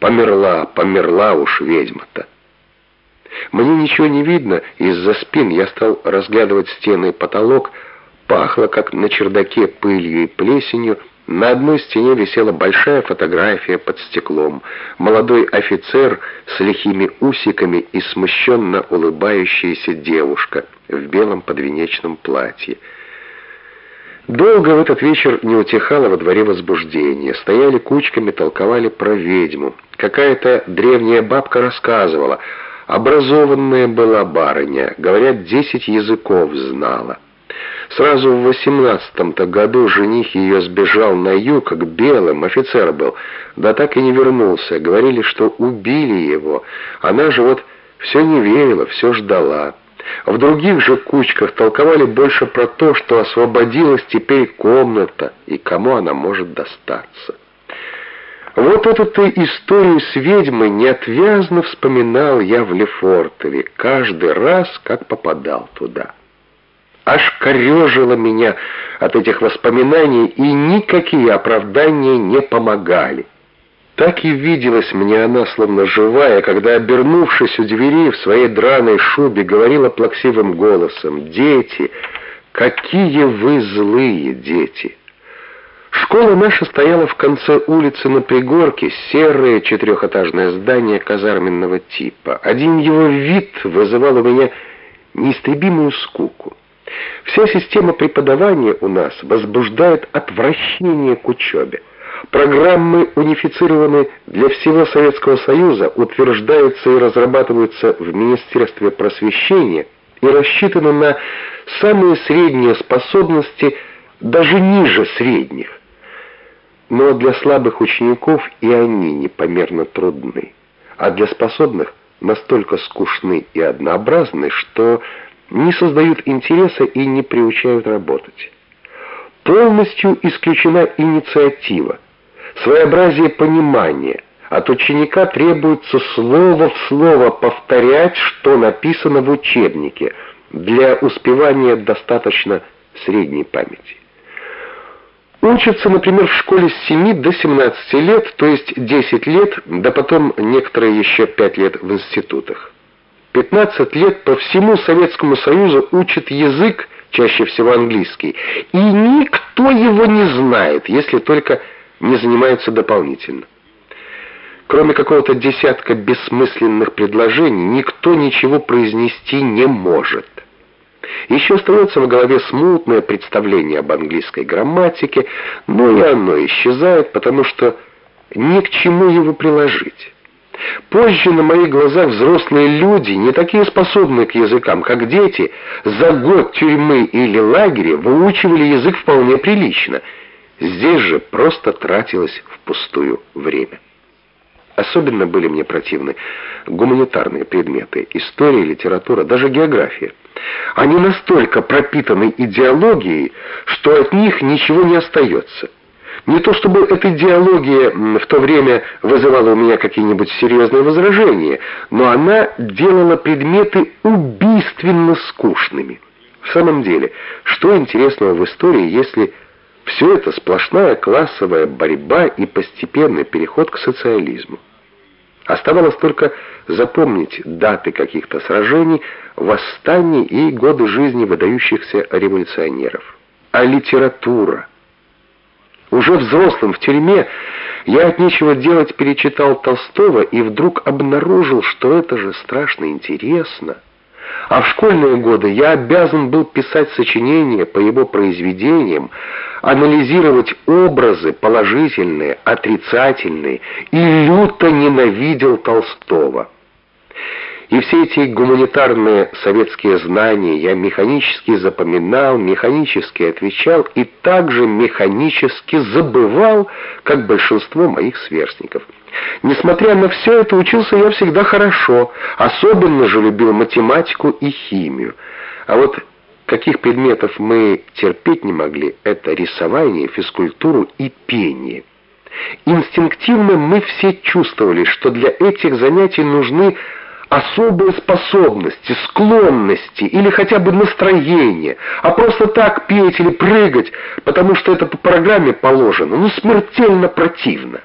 Померла, померла уж ведьма-то. Мне ничего не видно, из-за спин я стал разглядывать стены и потолок, пахло, как на чердаке, пылью и плесенью, на одной стене висела большая фотография под стеклом. Молодой офицер с лихими усиками и смущенно улыбающаяся девушка в белом подвенечном платье. Долго в этот вечер не утихало во дворе возбуждение. Стояли кучками, толковали про ведьму. Какая-то древняя бабка рассказывала. Образованная была барыня, говорят, десять языков знала. Сразу в восемнадцатом-то году жених ее сбежал на юг, к белым, офицер был, да так и не вернулся. Говорили, что убили его. Она же вот все не верила, все ждала. В других же кучках толковали больше про то, что освободилась теперь комната, и кому она может достаться. Вот эту-то историю с ведьмой неотвязно вспоминал я в Лефортове, каждый раз, как попадал туда аж корежило меня от этих воспоминаний, и никакие оправдания не помогали. Так и виделась мне она, словно живая, когда, обернувшись у двери в своей драной шубе, говорила плаксивым голосом, «Дети, какие вы злые дети!» Школа наша стояла в конце улицы на пригорке, серое четырехэтажное здание казарменного типа. Один его вид вызывал у меня неистребимую скуку. Вся система преподавания у нас возбуждает отвращение к учебе. Программы унифицированы для всего Советского Союза, утверждаются и разрабатываются в Министерстве просвещения и рассчитаны на самые средние способности, даже ниже средних. Но для слабых учеников и они непомерно трудны, а для способных настолько скучны и однообразны, что не создают интереса и не приучают работать. Полностью исключена инициатива, своеобразие понимания. От ученика требуется слово в слово повторять, что написано в учебнике. Для успевания достаточно средней памяти. Учатся, например, в школе с 7 до 17 лет, то есть 10 лет, да потом некоторые еще 5 лет в институтах. 15 лет по всему Советскому Союзу учат язык, чаще всего английский, и никто его не знает, если только не занимается дополнительно. Кроме какого-то десятка бессмысленных предложений, никто ничего произнести не может. Еще остается в голове смутное представление об английской грамматике, но и оно исчезает, потому что ни к чему его приложить. Позже на моих глазах взрослые люди, не такие способные к языкам, как дети, за год тюрьмы или лагеря выучивали язык вполне прилично. Здесь же просто тратилось впустую время. Особенно были мне противны гуманитарные предметы, история, литература, даже география. Они настолько пропитаны идеологией, что от них ничего не остается. Не то чтобы эта идеология в то время вызывала у меня какие-нибудь серьезные возражения, но она делала предметы убийственно скучными. В самом деле, что интересного в истории, если все это сплошная классовая борьба и постепенный переход к социализму? Оставалось только запомнить даты каких-то сражений, восстаний и годы жизни выдающихся революционеров. А литература – уже взрослым в тюрьме я от нечего делать перечитал Толстого и вдруг обнаружил, что это же страшно интересно. А в школьные годы я обязан был писать сочинения по его произведениям, анализировать образы положительные, отрицательные, и люто ненавидел Толстого. И все эти гуманитарные советские знания я механически запоминал, механически отвечал и также механически забывал, как большинство моих сверстников. Несмотря на все это, учился я всегда хорошо, особенно же любил математику и химию. А вот каких предметов мы терпеть не могли, это рисование, физкультуру и пение. Инстинктивно мы все чувствовали, что для этих занятий нужны особые способности, склонности или хотя бы настроение, а просто так петь или прыгать, потому что это по программе положено, ну смертельно противно.